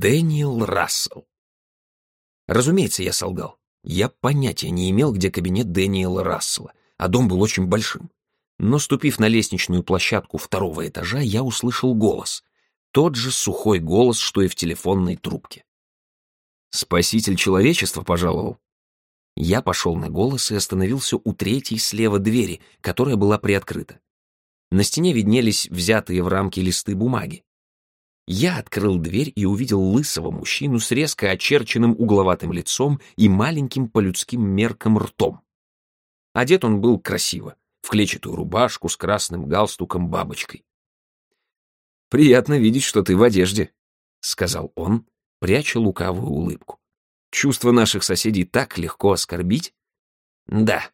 Дэниел Рассел. Разумеется, я солгал. Я понятия не имел, где кабинет Дэниела Рассела, а дом был очень большим. Но, ступив на лестничную площадку второго этажа, я услышал голос. Тот же сухой голос, что и в телефонной трубке. «Спаситель человечества пожаловал». Я пошел на голос и остановился у третьей слева двери, которая была приоткрыта. На стене виднелись взятые в рамки листы бумаги. Я открыл дверь и увидел лысого мужчину с резко очерченным угловатым лицом и маленьким по людским меркам ртом. Одет он был красиво, в клетчатую рубашку с красным галстуком-бабочкой. «Приятно видеть, что ты в одежде», — сказал он, пряча лукавую улыбку. «Чувства наших соседей так легко оскорбить?» «Да,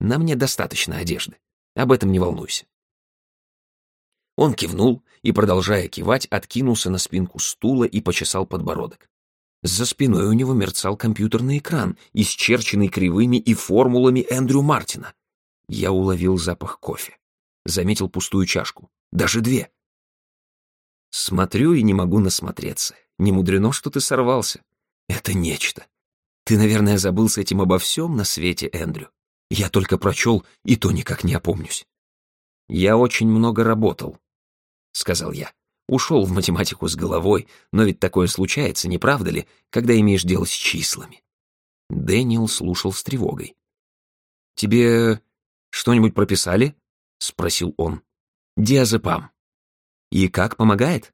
на мне достаточно одежды, об этом не волнуйся». Он кивнул и, продолжая кивать, откинулся на спинку стула и почесал подбородок. За спиной у него мерцал компьютерный экран, исчерченный кривыми и формулами Эндрю Мартина. Я уловил запах кофе. Заметил пустую чашку. Даже две. Смотрю и не могу насмотреться. Не мудрено, что ты сорвался. Это нечто. Ты, наверное, забыл с этим обо всем на свете, Эндрю. Я только прочел, и то никак не опомнюсь. Я очень много работал, — сказал я. Ушел в математику с головой, но ведь такое случается, не правда ли, когда имеешь дело с числами? Дэниел слушал с тревогой. «Тебе что-нибудь прописали?» — спросил он. «Диазепам». «И как, помогает?»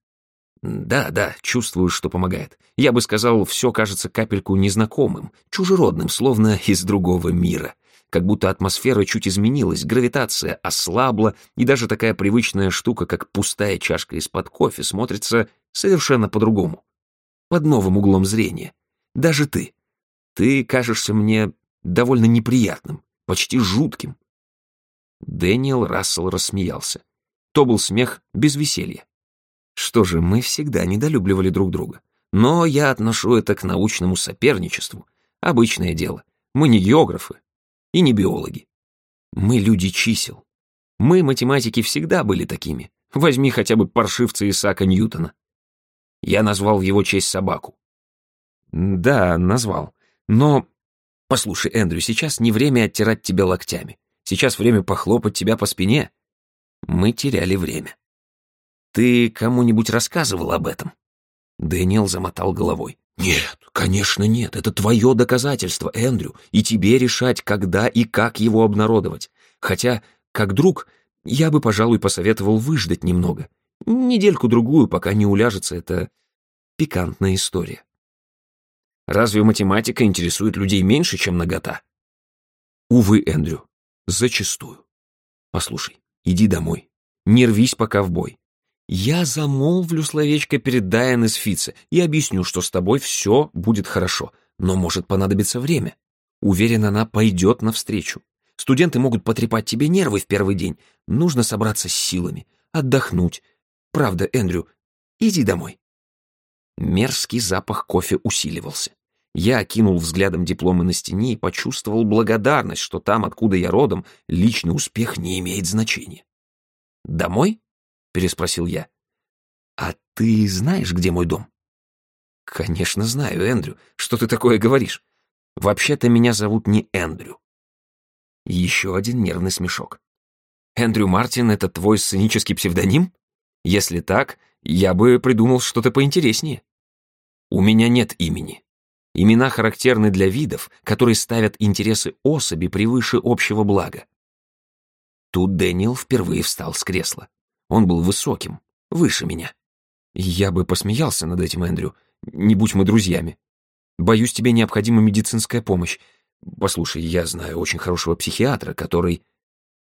«Да, да, чувствую, что помогает. Я бы сказал, все кажется капельку незнакомым, чужеродным, словно из другого мира как будто атмосфера чуть изменилась, гравитация ослабла, и даже такая привычная штука, как пустая чашка из-под кофе, смотрится совершенно по-другому. Под новым углом зрения. Даже ты. Ты кажешься мне довольно неприятным, почти жутким. Дэниел Рассел рассмеялся. То был смех без веселья. Что же, мы всегда недолюбливали друг друга. Но я отношу это к научному соперничеству. Обычное дело. Мы не географы, и не биологи. Мы люди чисел. Мы, математики, всегда были такими. Возьми хотя бы паршивца Исаака Ньютона. Я назвал его честь собаку. Да, назвал. Но... Послушай, Эндрю, сейчас не время оттирать тебя локтями. Сейчас время похлопать тебя по спине. Мы теряли время. Ты кому-нибудь рассказывал об этом? Дэниел замотал головой. «Нет, конечно нет. Это твое доказательство, Эндрю, и тебе решать, когда и как его обнародовать. Хотя, как друг, я бы, пожалуй, посоветовал выждать немного. Недельку-другую, пока не уляжется эта пикантная история. Разве математика интересует людей меньше, чем нагота? Увы, Эндрю, зачастую. Послушай, иди домой. Не рвись пока в бой. Я замолвлю словечко перед Дайан из Фице и объясню, что с тобой все будет хорошо, но может понадобиться время. Уверен, она пойдет навстречу. Студенты могут потрепать тебе нервы в первый день. Нужно собраться с силами, отдохнуть. Правда, Эндрю, иди домой. Мерзкий запах кофе усиливался. Я окинул взглядом дипломы на стене и почувствовал благодарность, что там, откуда я родом, личный успех не имеет значения. Домой? Переспросил я. «А ты знаешь, где мой дом?» «Конечно знаю, Эндрю. Что ты такое говоришь? Вообще-то меня зовут не Эндрю». Еще один нервный смешок. «Эндрю Мартин — это твой сценический псевдоним? Если так, я бы придумал что-то поинтереснее. У меня нет имени. Имена характерны для видов, которые ставят интересы особи превыше общего блага. Тут Дэниел впервые встал с кресла. Он был высоким, выше меня. Я бы посмеялся над этим, Эндрю, не будь мы друзьями. Боюсь, тебе необходима медицинская помощь. Послушай, я знаю очень хорошего психиатра, который...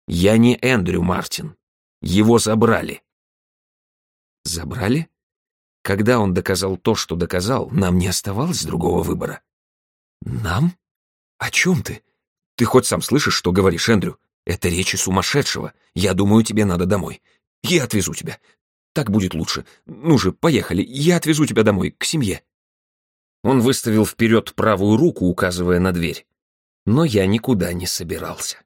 Я не Эндрю Мартин. Его забрали. Забрали? Когда он доказал то, что доказал, нам не оставалось другого выбора. Нам? О чем ты? Ты хоть сам слышишь, что говоришь, Эндрю? Это речи сумасшедшего. Я думаю, тебе надо домой. Я отвезу тебя. Так будет лучше. Ну же, поехали. Я отвезу тебя домой, к семье». Он выставил вперед правую руку, указывая на дверь. Но я никуда не собирался.